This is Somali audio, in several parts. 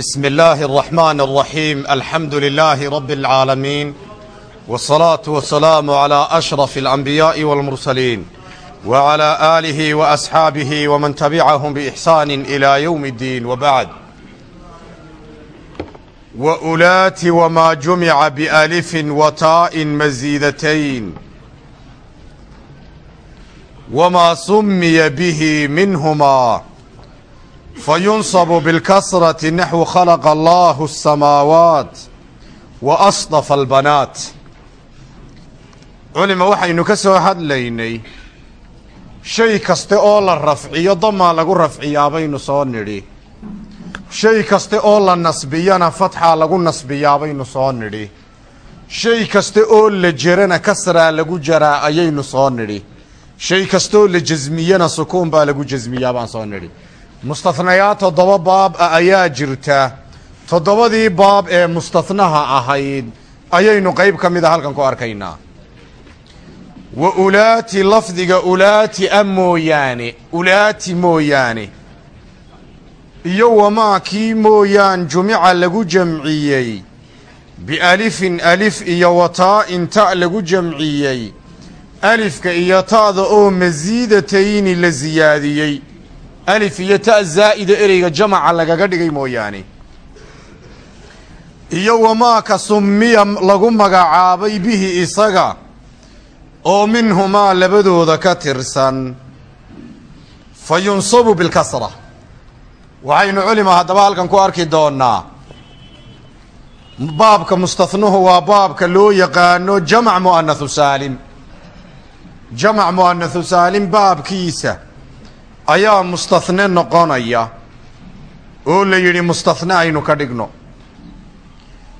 بسم الله الرحمن الرحيم الحمد لله رب العالمين والصلاة والسلام على أشرف الأنبياء والمرسلين وعلى آله وأصحابه ومن تبعهم بإحسان إلى يوم الدين وبعد وأولات وما جمع بألف وتاء مزيدتين وما سمي به منهما فينصب بالكسرة نحو خلق الله السماوات وأصطفى البنات culima waxaynu ka soo hadlaynay shay kaste oo la rafciyo damaa lagu rafciyaa baynu soo nidhi shay kaste oo la nasbiyana fatxaa lagu nasbiyaa baynu soo nidhi shay kaste oo la jerana kasraa lagu jaraa ayaynu soo nidhi shay kasteoo la jasmiyana sukuun baa lagu jasmiyaa baan soo nidhi mustahnayaad toddoba baab ah ayaa jirta. Toddobadii baab ee mustahnaha ahayd ayaynu qayb ka mid a halkan ku arkaynaa. Wa ulaati lafdiga ulaati a mooyaane ulaati mooyaane. Iyo wamaa kii mooyaan jumica lagu jamciyey. Bialifin alif iyo wataa'in ta' lagu jamciyey. Alifka iyo ta'da oo masiidatayni la siyaadiyey alif iyo ta' zaa'ida ereyga jamaca lagaga dhigay mooyaane. Iyo wamaa ka summiya lagu magacaabay bihi isaga oo minhumaa labadooda ka tirsan. Fa yunsabu bilkasra waxaynu culima haddaba halkan ku arki doonnaa. Baabka mustahnuhu waa baabka loo yaqaano jamac mu'anathu saalim. Jamac mu'anathu saalim baabkiisa ayaa mustahne noqonaya. Oo la yidhi mustahne aynu ka dhigno.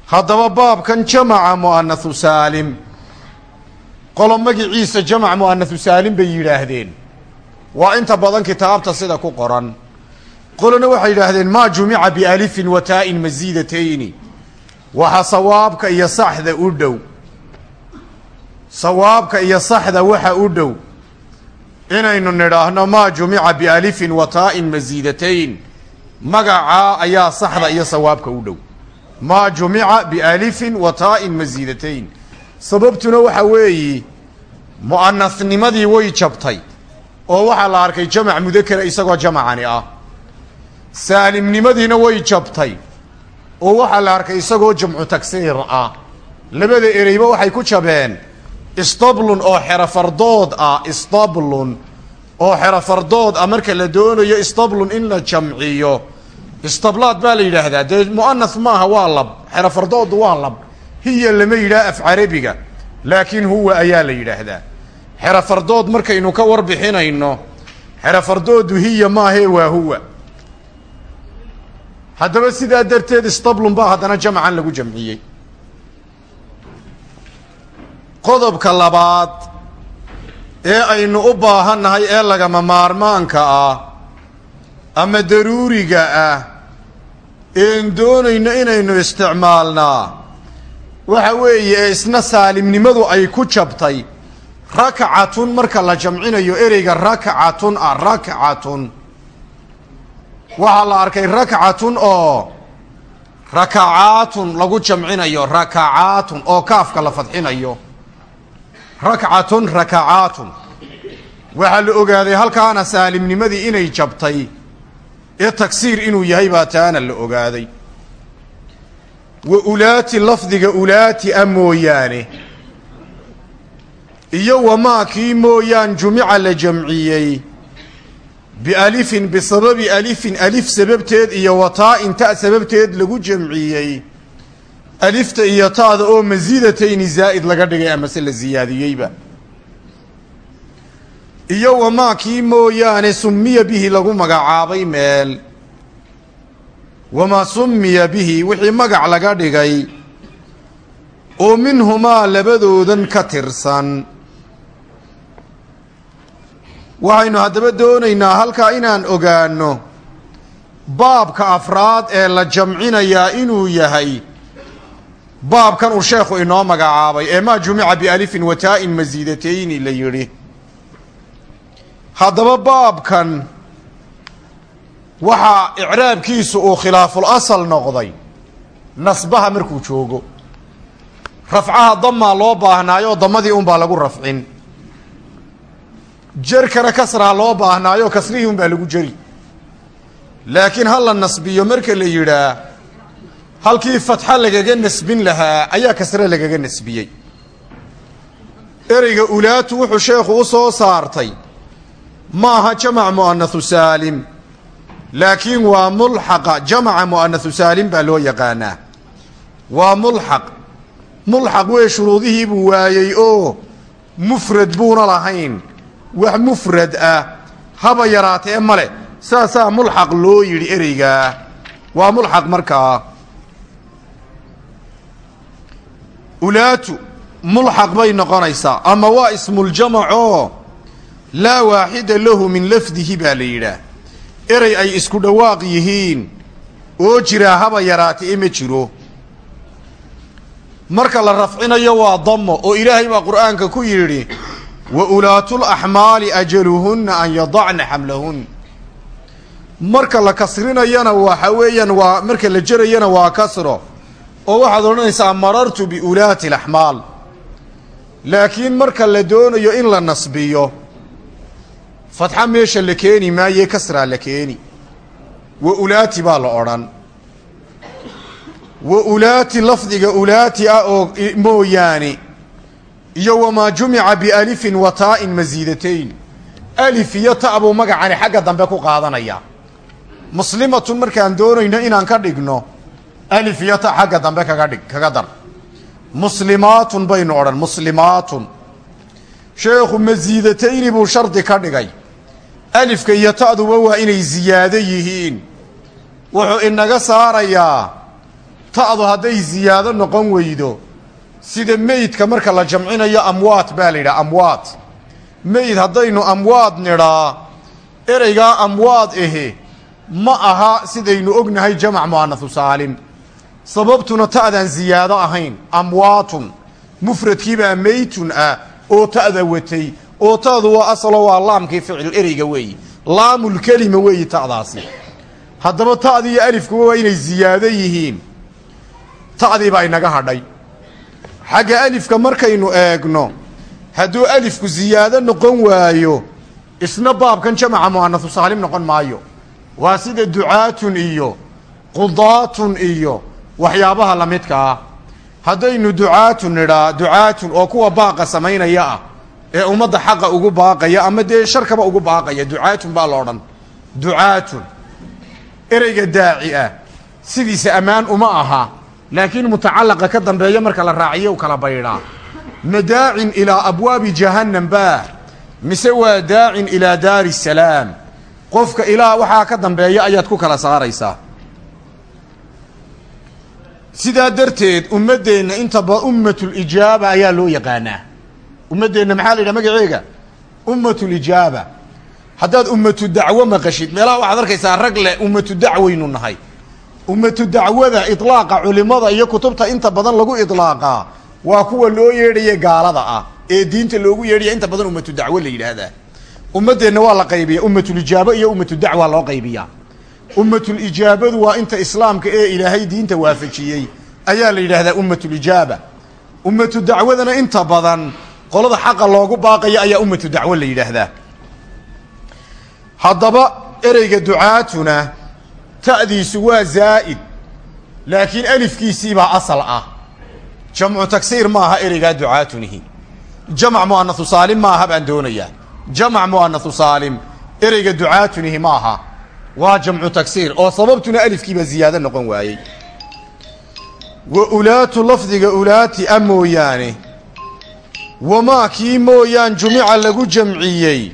Haddaba baabkan jamaca mu'anathu saalim. Qolo magiciisa jamac mu'anathu saalim bay yidhaahdeen. Waa inta badan kitaabta sida ku qoran. Qolona waxay yidhaahdeen maa jumica bialifin wa taa'in masiidatayni waxa sawaabka iyo saxda u dhow. Sawaabka iyo saxda waxa u dhow inaynu nidhaahno maa jumica bialifin wa taa'in masiidatayn magacaa ayaa saxda iyo sawaabka u dhow. Maa jumica bialifin wa taa'in masiidatayn sababtuna waxa weeyi mu'anasnimadii way jabtay oo waxaa la arkay jamac mudakera isagoo jamacani ah. Saalimnimadiina way jabtay oo waxaa la arkay isagoo jamcu tagsiir ah. Labada ereyba waxay ku jabeen istablun oo xerafardood ah istablun oo xerafardood ah marka la doonayo istablun in la jamciyo. Istablaad baa la yidhaahdaa. Dee mu'anas maaha waa lab xerafardoodu waa lab. Hiya lama yidhaha af carabiga laakiin huwa ayaa la yidhaahdaa. Xerafardood markaynu ka warbixinayno xerafardoodu hiya maahee waa huwa. Haddaba sidaa darteed istablun baa haddana jamcan lagu jamciyey qodobka labaad ee aynu u baahannahay ee lagama maarmaanka ah ama daruuriga ah een doonayno inaynu isticmaalnaa waxa weeye ee isna saalimnimadu ay ku jabtay. Rakcatun marka la jamcinayo ereyga rakcatun ah rakcatun. Waxaa la arkay rakcatun oo rakacaatun lagu jamcinayo rakacaatun oo kaafka la fadxinayo rakcatun rakacaatun. Waxaa la ogaaday halkaana saalimnimadii inay jabtay ee tagsiir inuu yahay baa taana la ogaaday. Wa ulaati lafdiga ulaati a mooyaane. Iyo wamaa kii mooyaan jumica la jamciyey. Bialifin bisababi alifin alif sababteed iyo wataa'in ta' sababteed lagu jamciyey alifta iyo ta'da oo masiidatayni zaa'id laga dhigay amase la siyaadiyeyba iyo wamaa kii mooyaane summiya bihi lagu magacaabay meel. Wamaa summiya bihi wixii magac laga dhigay. Oo minhumaa labadoodan ka tirsan. Waxaynu haddaba doonaynaa halkaa inaan ogaanno baabka afraad ee la jamcinayaa inuu yahay baabkan uu sheekhu inoo magacaabay ee maa jumica bialifin wa taa'in masiidatayni la yidhi. Haddaba baabkan waxaa icraabkiisu uu khilaaful asal noqday nasbaha markuu joogo. Rafcaha damaa loo baahnaayo damadii unbaa lagu rafcin. Jerkana kasraa loo baahnaayo kasrihii unbaa lagu jeri laakiin ha la nasbiyo marka la yidhaa halkii fatxa lagaga nasbin lahaa ayaa kasre lagaga nasbiyey. Ereyga ulaatu wuxuu sheekhu u soo saartay ma aha jamac mu'anahu saalim laakiin waa mulxaqa jamaca mu'anahu saalim baa loo yaqaanaa. Waa mulxaq mulxaq wee shuruudihii buu waayey oo mufrad buuna lahayn. Wax mufrad ah haba yaraatee male saasaa mulxaq loo yidhi ereygaa waa mulxaq markaa ulaatu mulxaq bay noqonaysaa ama waa ismuljamacoo laa waaxida lahu min lafdihi baa la yidhaah. Erey ay isku dhawaaq yihiin oo jiraa haba yaraatee ma jiro. Marka la rafcinayo waa damo oo ilaahay baa qur'aanka ku yidhi wa ulaatulaxmaali ajaluhunna an yadacna xamlahun. Marka la kasrinayana waxa weeyaan waa marka la jerayana waa kasro oo waxaad odhanaysaa marartu biulaati laxmaal. Laakiin marka la doonayo in la nasbiyo fatxa meesha la keeni maaye kasraa la keeni. Wa ulaati baa la odhan. Wa ulaati lafdiga ulaati ah oo mooyaane iyo wamaa jumica bialifin wa taa'in masiidatayn alif iyo ta buu magacani xagga dambe ku qaadanaya. Muslimatun markaan doonayno inaan ka dhigno alif iyo ta xagga dambe kaga dhig kaga dar muslimaatun baynu odhan muslimaatun sheekhu masiidatayni buu shardi ka dhigay alifka iyo ta'duba waa inay ziyaado yihiin wuxuu inaga saarayaa ta'du hadday ziyaado noqon weydo sida meydka marka la jamcinayo amwaat baa la yidhaha amwaat meyd haddaynu amwaad nidhaa ereygaa amwaad ahe ma aha sidaynu ognahay jamac mu'anahu saalim sababtuna ta'daan ziyaado ahayn. Amwaatun. Mufradkiibaa meytun ah oo ta'da watay. Oo ta'du waa asalo waa laamkii ficil ereyga weeyi laamulkelima weeyi ta'daasi. Haddaba ta'dii iyo alifkuba waa inay ziyaado yihiin. Ta'dii baa inaga hadhay. Xagga alifka markaynu eegno hadduu alifku ziyaado noqon waayo isna baabkan jamaca mu'anahu saalim noqon maayo. Waa sida ducaatun iyo qudaatun iyo waxyaabaha la midka ah. Haddaynu ducaatun nidhaa ducaatun oo kuwa baaqa samaynaya ah ee ummadda xaqa ugu baaqaya ama dee sharkaba ugu baaqaya ducaatun baa la odhan. Ducaatun ereyga daaci ah sidiisa ammaan uma aha laakiin mutacalaqa ka dambeeya marka la raaciyo u kala baydhaa. Ma daacin ilaa abwaabi jahannam baa mise waa daacin ilaa daari salaam. Qofka ilaa waxaa ka dambeeya ayaad ku kala saaraysaa sidaa darteed ummaddeenna intaba ummatulijaaba ayaa loo yaqaanaa. Ummaddeenna maxaa la yidhaha magaceega ummatulijaaba haddaad ummatu dacwo maqashid meelaha waxaad arkaysaa rag leh ummatu dacwaynu nahay. Ummatu dacwada iطlaaqa culimada iyo kutubta inta badan lagu iطlaaqaa waa kuwa loo yeedhaya gaalada ah. Ee diinta loogu yeedhaya inta badan ummatu dacwo la yidhaahdaa. Ummaddeenna waa la qaybiya ummatulijaabo iyo ummatu dacwa loo qaybiyaa ummatulijaabadu waa inta islaamka ee ilaahay diinta waafajiyey. Ayaa la yidhaahdaa ummatulijaaba ummatu dacwadana inta badan qolada xaqa loogu baaqaya ayaa ummatu dacwo la yidhaahdaa. Haddaba ereyga ducaatuna ta'diisu waa zaa'id. Laakiin alifkiisiibaa asal ah. Jamcu tagsiir maaha ereygaa ducaatunihi. Jamac mu'anahu saalim maaha baan doonayaa. Jamac mu'anahu saalim ereyga ducaatunihi maaha waa jamcu tagsiir oo sababtuna alifkiiba ziyaado noqon waayey. Wa ulaatu lafdiga ulaati a mooyaane. Wamaa kii mooyaan jumica lagu jamciyey?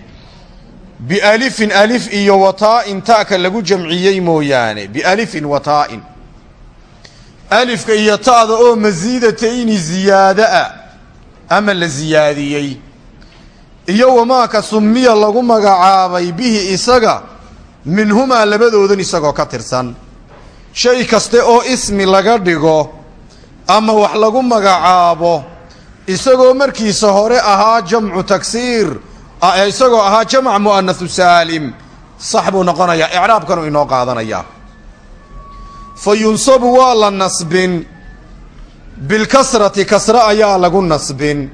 Bialifin alif iyo wataa'in ta'ka lagu jamciyey mooyaane. Bialifin wataa'in alifka iyo ta'da oo masiidatayni ziyaada'a ama la siyaadiyey iyo wamaaka sumiya lagu magacaabay bihi isaga minhumaa labadoodan isagoo ka tirsan. Shay kaste oo ismi laga dhigo ama wax lagu magacaabo isagoo markiisa hore ahaa jamcu tagsiir isagoo ahaa jamac mu'anahu saalim sax buu noqonayaa icraabkanu inoo qaadanayaa fa yunsabu waa la nasbin bilkasrati kasre ayaa lagu nasbin.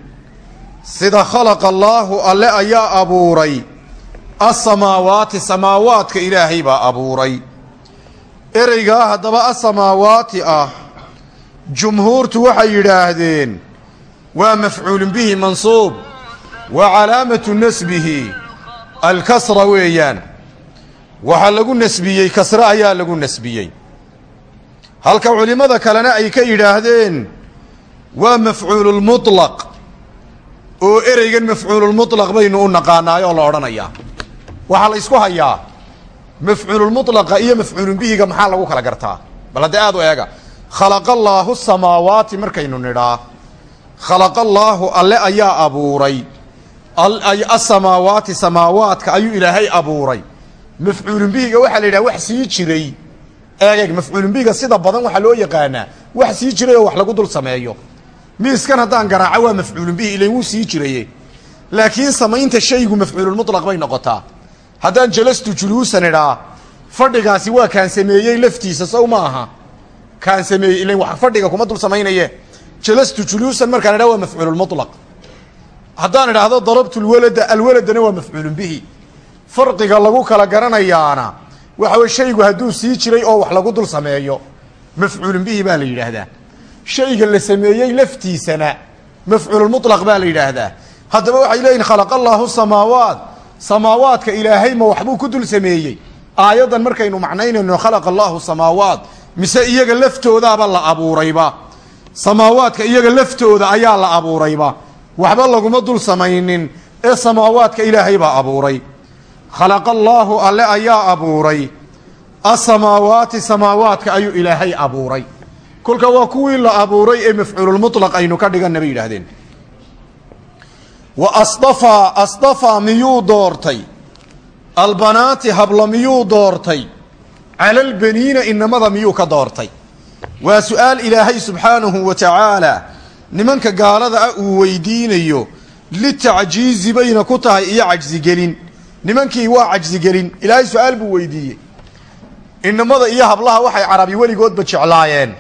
Sida khalaqa allaahu alle ayaa abuuray asamaawaati samaawaadka ilaahay baa abuuray. Ereygaa haddaba asamaawaati ah jumhuurtu waxay yidhaahdeen waa mafcuulun bihi mansuub wa calaamatu nasbihi alkasra weeyaan. Waxaa lagu nasbiyey kasre ayaa lagu nasbiyey. Halka culimmada kalena ay ka yidhaahdeen waa mafcuululmutlaq oo ereygan mafcuululmutlaq baynu u naqaanaay oo la odhanayaa waxaa la ysku hayaa mafcuululmutlaqa iyo mafcuulun bihiga maxaa lagu kala gartaa? Bal haddee aad u eega khalaqa allaahu samaawaati markaynu nidhaa khalaqa allaahu alle ayaa abuuray. Asamaawaati samaawaadka ayuu ilaahay abuuray. Mafcuulun bihiga waxaa la yidhaha wax sii jiray. Eeg mafcuulun bihiga sida badan waxaa loo yaqaanaa wax sii jiray oo wax lagu dul sameeyo. Miiskan haddaan garaaco waa mafcuulun bihi ilan wuu sii jiraye laakiin samaynta shaygu mafcuululmutlaq bay noqotaa haddaan jalastu juluusan idhaa fadhigaasi waa kaan sameeyey laftiisa sow ma aha. Kaan sameeyey ilan wax fadhiga kuma dul samaynaye. Jalastu juluusan markaan idhaa waa mafcuululmutlaq haddaan idhaahdo darabtu lwalada alwaladana waa mafcuulun bihi. Farqiga lagu kala garanayaana waxa weye shaygu hadduu sii jiray oo wax lagu dul sameeyo. Mafcuulun bihi baa la yidhaahdaa. Shayga la sameeyey laftiisana mafcuululmutlaq baa la yidhaahdaa. Haddaba waxay leeyihiin khalaqa allaahu samaawaat samaawaadka ilaahay ma waxbuu ku dul sameeyey. Aayaddan markaynu macnaynayno khalaqa allaahu samaawaat mise iyaga laftoodaaba la abuurayba. Samaawaadka iyaga laftooda ayaa la abuurayba. Waxba laguma dul samaynin ee samaawaadka ilaahay baa abuuray. Khalaqa allaahu alle ayaa abuuray. Asamaawaati samaawaadka ayuu ilaahay abuuray. Kolka waa kuwii la abuuray ee mafcuululmutlaq aynu ka dhiganna bay yidhaahdeen wa asdafaa asdafaa miyuu doortay? Albanaati habla miyuu doortay? Cala albaniina inamada miyuu ka doortay? Waa su'aal ilaahay subxaanahu wa tacaala nimanka gaalada ah uu weydiinayo litacjiizi bayna ku tahay iyo cajsigelin nimankii waa cajsigelin ilaahay su'aal buu weydiiyey. Inamada iyo hablaha waxay carabi weligoodba jeclaayeen.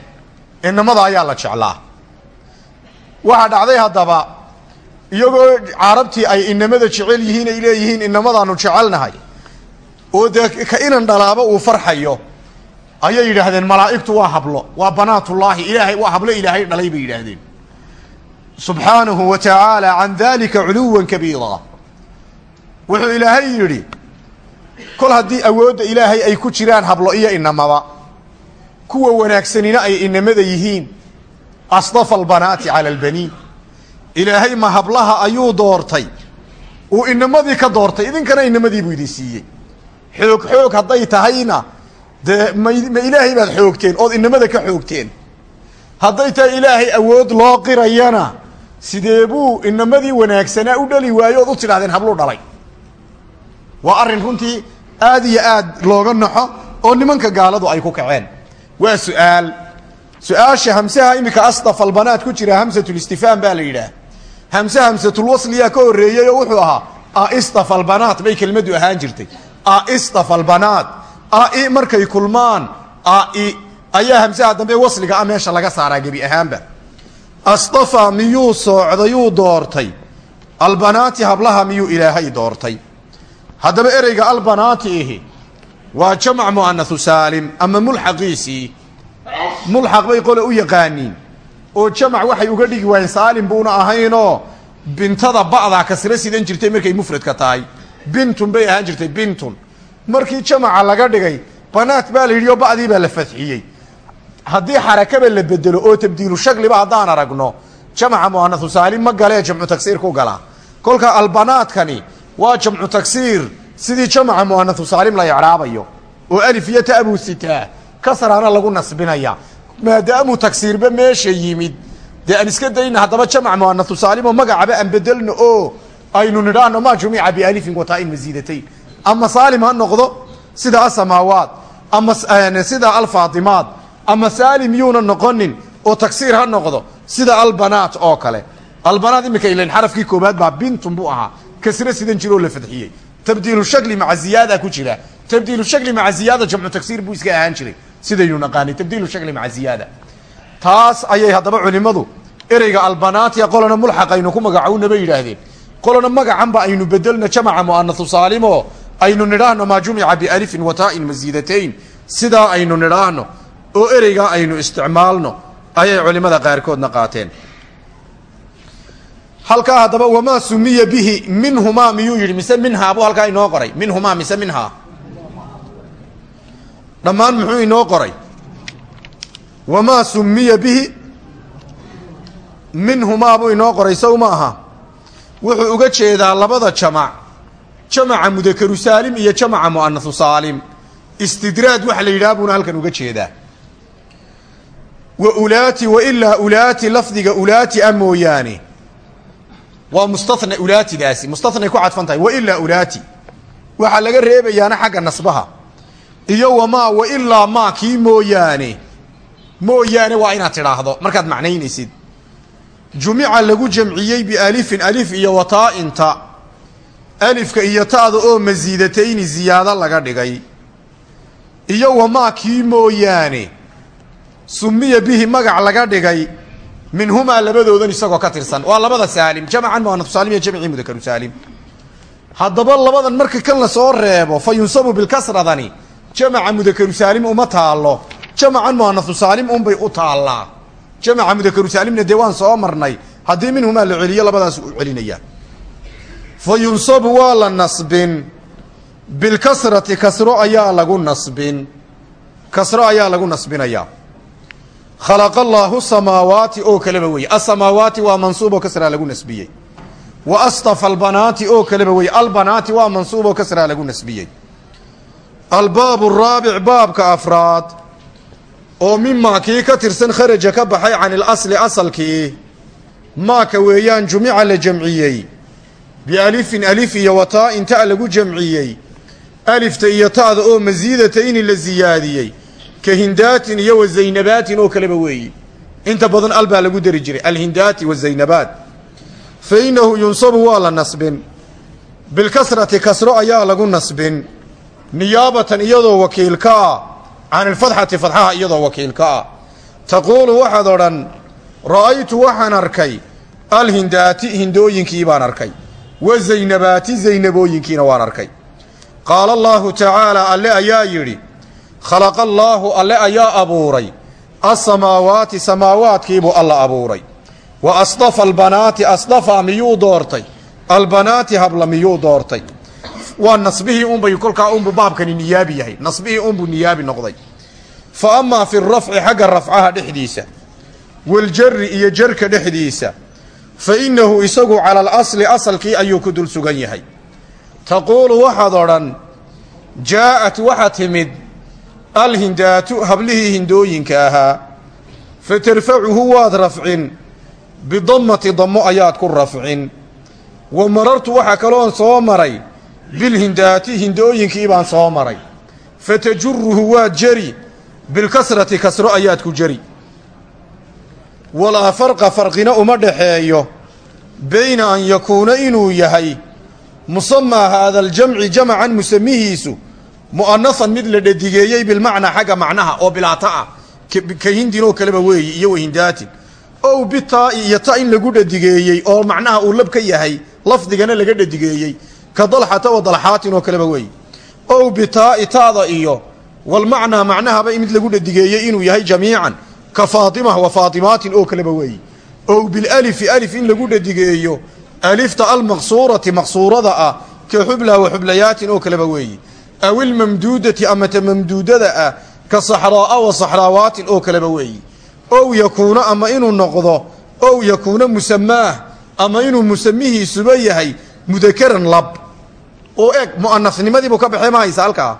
Inamada ayaa la jeclaa. Waxaa dhacday haddaba iyagoo carabtii ay inamada jecel yihiin ay leeyihiin inamadaanu jecelnahay. Oo dee ka inan dhalaaba uu farxayo ayay yidhaahdeen malaa'igtu waa hablo waa banaatullaahi ilaahay waa hablo ilaahay dhalay bay yidhaahdeen. Subxaanahu wa tacaala can dalika culuwan kabiira. Wuxuu ilaahay yidhi kol haddii awoodda ilaahay ay ku jiraan hablo iyo inamaba kuwa wanaagsanina ay inamada yihiin asdafa albanaati cala albaniin ilaahay ma hablaha ayuu doortay. Uu inamadii ka doortay. Idinkana inamadii buu idin siiyey. Xoog xoog hadday tahayna dee ma ma ilaahay baad xoogteen ood inamada ka xoogteen. Hadday tahay ilaahay awood loo qirayana sidee buu inamadii wanaagsanaa u dhali waayo ood u tidhahdeen habluu dhalay. Waa arrin runtii aad iyo aad looga naxo oo nimanka gaaladu ay ku kaceen. Waa su'aal. Su'aasha hamsaha iminka asdaf albanaat ku jira hamsatulistifaam baa la yidhaah hamse hamsatulwasliyaa ka horreeyey oo wuxuu ahaa aistaf albanaat bay kelmaddu ahaan jirtay. Aistaf albanaat ai markay kulmaan ai ayaa hamsaha dambe wasliga ah meesha laga saaraa gebi ahaanba. Asdafa miyuu soocdayuu doortay. Albanaati hablaha miyuu ilaahay doortay? Haddaba ereyga albanaati ihi waa jamc mu'anahu saalim ama mulxaqiisii mulxaq bay qole u yaqaaniin oo jamac waxay uga dhigi waayeen saalim buuna ahaynoo bintada ba'daa kasra sidan jirtay markay mufradka tahay. Bintun bay ahaan jirtay bintun. Markii jamaca laga dhigay banaat baa la yidhi oo ba'dii baa la fadxiyey. Haddii xarakaba la bedelo oo tabdiilu shagliba haddaan aragno jamaca mu'anahu saalim ma galee jamcu tagsiir ku galaa kolka albanaadkani waa jamcu tagsiir sidii jamaca mu'anahu saalim la icraabayo. Oo alif iyo ta buu sitaa kasraana lagu nasbinaya maadaamuu tagsiirba meesha yimid. Dee aan iska dayna haddaba jamac mu'anahu saalim oo magacaba aan bedelno oo aynu nidhaahno maa jumica bialifin wataa-in masiidatayn ama saalim ha noqdo sida asamaawaat ama sida alfaatimaat ama saalim yuuna noqonin oo tagsiir ha noqdo sida albanaat oo kale. Albanaat iminka ilan xarafkii koobaad baa bintun buu ahaa. Kasre sidan jiroo la fadxiyey tabdiilu maca ziyaada ku jira. Tabdiilu maca ziyaada jamcu tagsiir buu iska ahaan jiray sidaynu naqaanay tabdiilu shakli maca ziyaada. Taas ayay haddaba culimmadu ereyga albanaatiya qolana mulxaq aynu ku magacowna bay yidhaahdeen. Qolana magacanba aynu bedelna jamaca mu'anahu saalimo aynu nidhaahno maa jumica bialifin wataa'in masiidatayn sidaa aynu nidhaahno oo ereygaa aynu isticmaalno ayay culimmada qaarkoodna qaateen. Halkaa haddaba wamaa sumiya bihi minhumaa miyuu yidhi mise minhaa buu halkaa inoo qoray? Minhumaa mise minhaa dhammaan muxuu inoo qoray? Wamaa sumiya bihi? Minhumaa buu inoo qoray sow ma wuxuu uga jeedaa labada jamac. Jamaca mudakaru saalim iyo jamaca mu'anahu saalim. Istidraad waxa la yidhaha buuna halkan uga jeedaa. Wa ulaati wa ilaa ulaati lafdiga ulaati a mooyaane. Waa mustana ulaatidaasi mustanay ku cadfan tahay. Wailaa ulaati. Waxaa laga reebayaana xagga nasbaha iyo wamaa wailaa maa kii mooyaane. Mooyaane waa inaad tidhaahdo. Markaad macnaynaysid. Jumica lagu jamciyey bialifin alif iyo wataa'inta alifka iyo ta'da oo masiidatayni ziyaado laga dhigay. Iyo wamaa kii mooyaane. Sumiya bihi magac laga dhigay. Minhumaa labadoodan isagoo ka tirsan. Waa labada saalim. Jamcan muanaf saalim iyo jamcii mudakaru saalim. Haddaba labadan marka kan la soo reebo fa yunsabu bilkasradani jamaca mudakaru saalim uma taalo jamacan muanafu saalim unbay u taallaa. Jamaca mudakaru saalimna dee waan soo marnay. Haddii minhumaa la celiyo labadaas u celinaya. Fa yunsabu waa la nasbin. Bilkasrati kasro ayaa lagu nasbin. Kasro ayaa lagu nasbinayaa khalaqa allaahu samaawaati oo kaleba weeye. Asamaawaati waa mansuub oo kasraa lagu nasbiyey. Wa astafa albanaati oo kaleba weeye. Albanaati waa mansuub oo kasraa lagu nasbiyey albaabu araabic baabka afraad oo mimaa kii ka tirsan kharaja ka baxay can ilasli asalkii maaka weeyaan jumica la jamciyey bialifin alif iyo wataa'in ta' lagu jamciyey alifta iyo ta'da oo masiidatayni la siyaadiyey ka hindaatin iyo wa zaynabaatin oo kaleba weeyi. Inta badan al baa lagu dari jiray alhindaati wazaynabaat fa innahu yunsabu waa la nasbin. Bilkasrati kasro ayaa lagu nasbin niyaabatan iyadoo wakiilka ah can ilfadxati fadxaha iyadoo wakiilka ah. Taquulu waxaad odhan ra'aytu waxaan arkay alhindaati hindooyinkii baan arkay wa zaynabaati zaynabooyinkiina waan arkay. Qaala allaahu tacaala alle ayaa yidhi khalaqa allaahu alle ayaa abuuray asamaawaati samaawaadkiibuu alla abuuray wa asdafa albanaati asdafa miyuu doortay albanaati habla miyuu doortay waa nasbihii unbay kolkaa unbu baabkani niyaabi yahay. Nasbihii unbuu niyaabi noqday. Fa amaa fi rafci xagga rafcaha dhexdiisa waljari iyo jarka dhexdiisa fa innahu isagu cala alasli asalkii ayuu ku dul sugan yahay. Taquulu waxaad odhan jaa'at waxa timid alhindaatu hablihii hindooyinka ahaa fa tarfacuhu waad rafcin bidammati dammo ayaad ku rafcin. Wa marartu waxaa kaloon soo maray bilhindaati hindooyinkii baan soo maray fa tajuruhu waad jeri bilkasrati kasro ayaad ku jeri walaa farqa farqina uma dhaxeeyo bayna an yakuuna inuu yahay musamaa haada aljamci jamacan musamihiisu mu'anahan mid la dhadigeeyey bilmacnaa xagga macnaha oo bilaata ah ka hindin kaleba weeyi iyo wahindaatin ow bitaa'i iyo ta in lagu dhadigeeyey oo macnaha uu lab ka yahay lafdigana laga dhadigeeyey ka dalxata wa dalxaatin oo kaleba weeyi ow bitaa'i taada iyo walmacnaa macnahaba mid lagu dhadigeeyey inuu yahay jamiican ka faatimah wa faatimaatin oo kaleba weeyi ow bilalifi alif in lagu dhadigeeyo alifta almaqsuurati maqsuurada ah ka xubla wa xublayaatin oo kaleba weeyi aw ilmamduudati ama ta mamduudada ah ka saxraa'a wa saxraawaatin oo kaleba weeyi ow yakuuna ama inuu noqdo ow yakuuna musamaah ama inuu musamihiisuba yahay mudakaran lab oo eeg mu'anasnimadiibuu ka baxay ma haysa halkaa?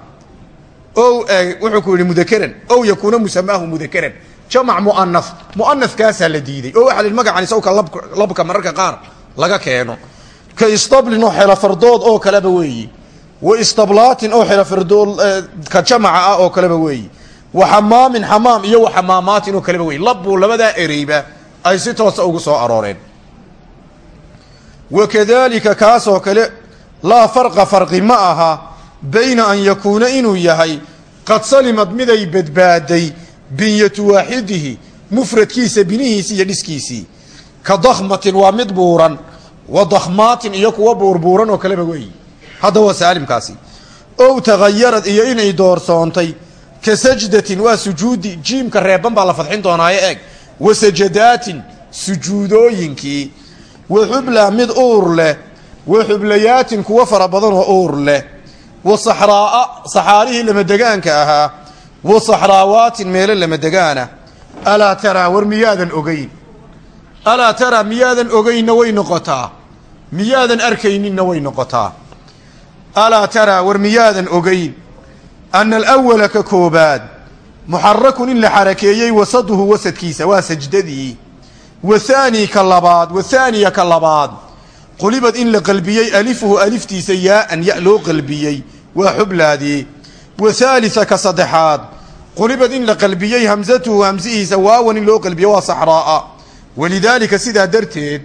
Ow eeg wuxuu ku yidhi mudakaran ow yakuuna musamaahu mudakaran jamac mu'anas mu'anaskaasaa la diiday. Oo waxaa lihi magacan isawka labka mararka qaar laga keeno. Ka istablin oo xelafardood oo kaleba weeyi. Wa istablaatin oo xelafardood ka jamaca ah oo kaleba weeyi. Wa xamaamin xamaam iyo wa xamaamaatin oo kaleba weeyi. Labbuu labadaa ereyba. Ay si toosa ugu soo arooreen. Wa kadaalika kaasoo kale laa farqa farqi ma aha bayna an yakuuna inuu yahay qad salimad miday badbaaday binyatu waaxidihi mufradkiisa binihiisii iyo dhiskiisii. Ka dakhmatin waa mid buuran wa dakhmaatin iyo kuwa buurbuuran oo kaleba weeyi. Hadda waa saalimkaasi. Ow tagayarad iyo inay doorsoontay ka sajdatin waa sujuudi jiimka reeban baa la fadxin doonaayo eeg. Wa sajadaatin sujuudooyinkii. Wa xubla mid uur leh wa xublayaatin kuwo fara badan oo uur leh. Wa saxraa'a saxaarihii lamadegaanka ahaa. Wa saxraawaatin meelo lamadegaana alaa taraa war miyaadan ogeyn? Alaa taraa miyaadan ogeynna way noqotaa. Miyaadan arkayninna way noqotaa. Alaa taraa war miyaadan ogeyn? Anna alawala ka koobaad muxarakun in la xarakeeyey wasaduhu wasadkiisa waa sajdadii. Wa haanii ka labaad wa haaniya ka labaad qulibad in la qalbiyey alifuhu aliftiisa yaa'an ya loo qalbiyey. Waa xublaadii wa haalisa ka saddexaad qulibad in la qalbiyey hamsatuhu hamsihiisa waawan in loo qalbiyo waa saxraa'a. Walidaalika sidaa darteed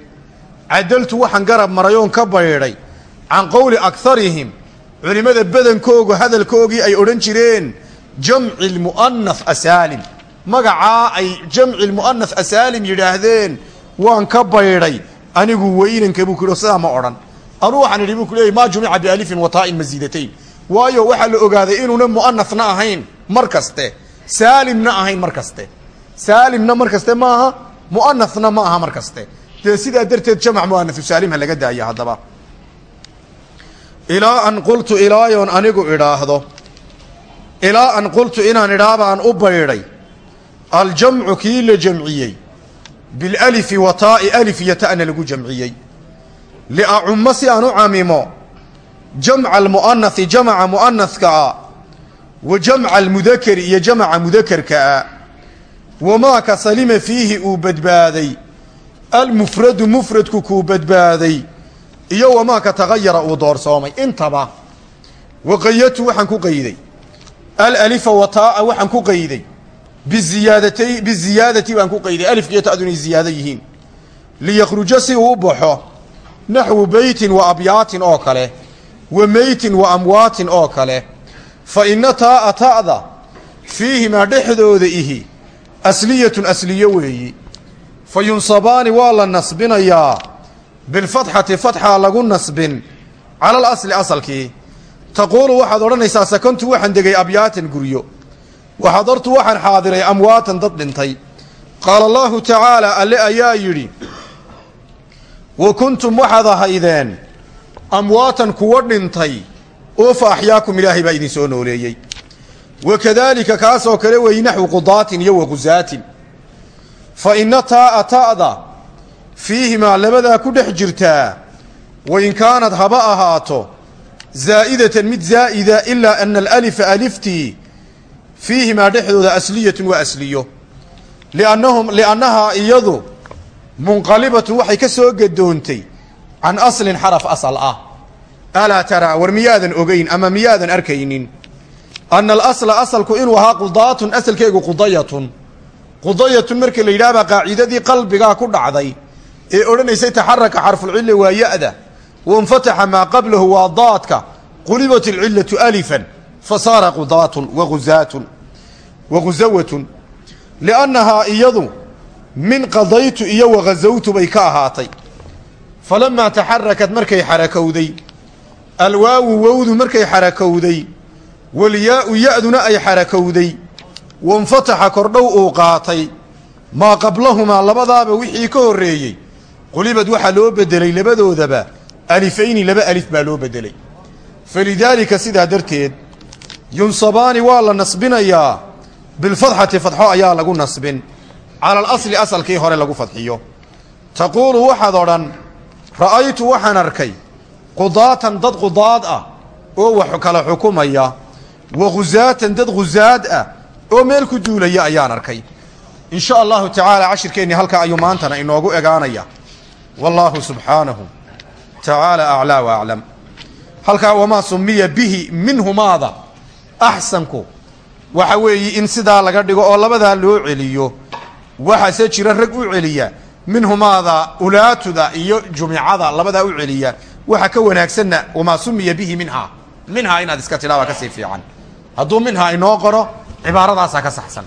cadaltu waxaan garab maray oon ka baydhay can qowli akarihim culimmada badankoogu hadalkoogii ay odhan jireen jamci lmu'anas asaalim. Magacaa ay jamci lmu'anas asaalim yidhaahdeen waan ka baydhay anigu weynanka buu ku sidaa ma odhan. Anuu waxaan idhi buu ku leeyay maa jumica bialifin wataa'in masiidatayn waayo waxaa la ogaaday inuuna mu'anasna ahayn mar kaste saalimna ahayn mar kaste. Saalimna mar kaste maaha mu'anasna ma aha mar kaste. Dee sidaa darteed jamc mu'anasu saalim ha laga daaya haddaba. Ilaa an qultu ilaayoon anigu idhaahdo ilaa an qultu inaan idhaabaan u baydhay aljamcu kii la jamciyey bilalifi wa taa'i alif iyo lagu jamciyey liacummo si aan u camimo jamca almu'anasi jamaca mu'anaska wa jamca almudakari iyo jamaca mudakarkaa wamaaka salima fiihi uu badbaaday almufradu mufradku kuu badbaaday iyo wamaaka tagayara uu doorsoomay intaba waqayatu waxaan ku qayday alalifa wa taa'a waxaan ku qayday biziyaadati baan ku qayday alifka iyo ta'du inay ziyaado yihiin liyakhruja si uu u baxo naxwu beytin wa abyaatin oo kale wa meytin wa amwaatin oo kale fa ina taa'a ta'da fiihimaa dhexdooda ihi asliyatun asliyo weeyi fa yunsabaani waa la nasbinayaa bilfatxati fatxaa lagu nasbin cala alasli asalkii taquulu waxaad odhanaysaa sakantu waxaan degay abyaatan guryo waxadartu waxaan xaadiray amwaatan dad dhintay. Qaala allaahu tacaala alle ayaa yidhi wa kuntum waxaad ahaydeen amwaatan kuwa dhintay oo fa axyaakum ilaahay baa idin soo nooleeyey. Wa kadaalika kaasoo kale weeyi naxwu qudaatin iyo wa qusaatin fa ina taa'a ta'da fiihimaa labadaa ku dhex jirtaa wain kaanad haba ahaato zaa'idatan mid zaa'ida ilaa ana alalifa aliftii fiihimaa dhexdooda asliyatun waa asliyo liannahum liannahaa iyadu munqalibatun waxay ka soo gadoontay can aslin xaraf asal ah alaa taraa war miyaadan ogeyn ama miyaadan arkaynin ana alasla asalku inuu ahaa qudaatun asalkeegu qudayatun qudayatun marka la yidhaahbaa qaacidadii qalbigaa ku dhacday ee odhanaysay taxaraka xarfulcilla waa ya-da wainfataxa maa qablahu waa daadka qulibat alcillatu alifan fa saara qudaatun waguzaatun wagusawatun liannahaa iyadu min qadaytu iyo wagazawtu bay ka ahaatay falamaa taxarakad markay xarakowday alwaawu wowdu markay xarakowday walyaau ya-duna ay xarakowday wainfataxa kordhow uu qaatay maa qablahumaa labadaaba wixii ka horreeyey qulibad waxaa loo bedelay labadoodaba alifayni laba alif baa loo bedelay falidaalika sidaa darteed yunsabaani waa la nasbinayaa bilfadxati fadxo ayaa lagu nasbin. Cala alasli asalkii hore lagu fadxiyo. Taquulu waxaad odhan ra'aytu waxaan arkay qudaatan dad qudaad ah oo wax kala xukumaya wa khusaatan dad khusaad ah oo meel ku duulaya ayaan arkay. In sha allahu tacaala cashirkeennii halkaa ayuu maantana inoogu egaanaya. Wallaahu subxaanahu tacaala aclaa wa aclam. Halkaa wamaa sumiya bihi minhumaada axsanku waxa weeye in sidaa laga dhigo oo labadaa loo celiyo waxaase jira rag u celiya minhumaada ulaatuda iyo jumicada labadaa u celiya waxa ka wanaagsanna wamaa sumiya bihi minhaa minhaa inaad iska tidhaa baa ka sii fiican. Hadduu minhaa inoo qoro cibaaradaasaa ka saxsan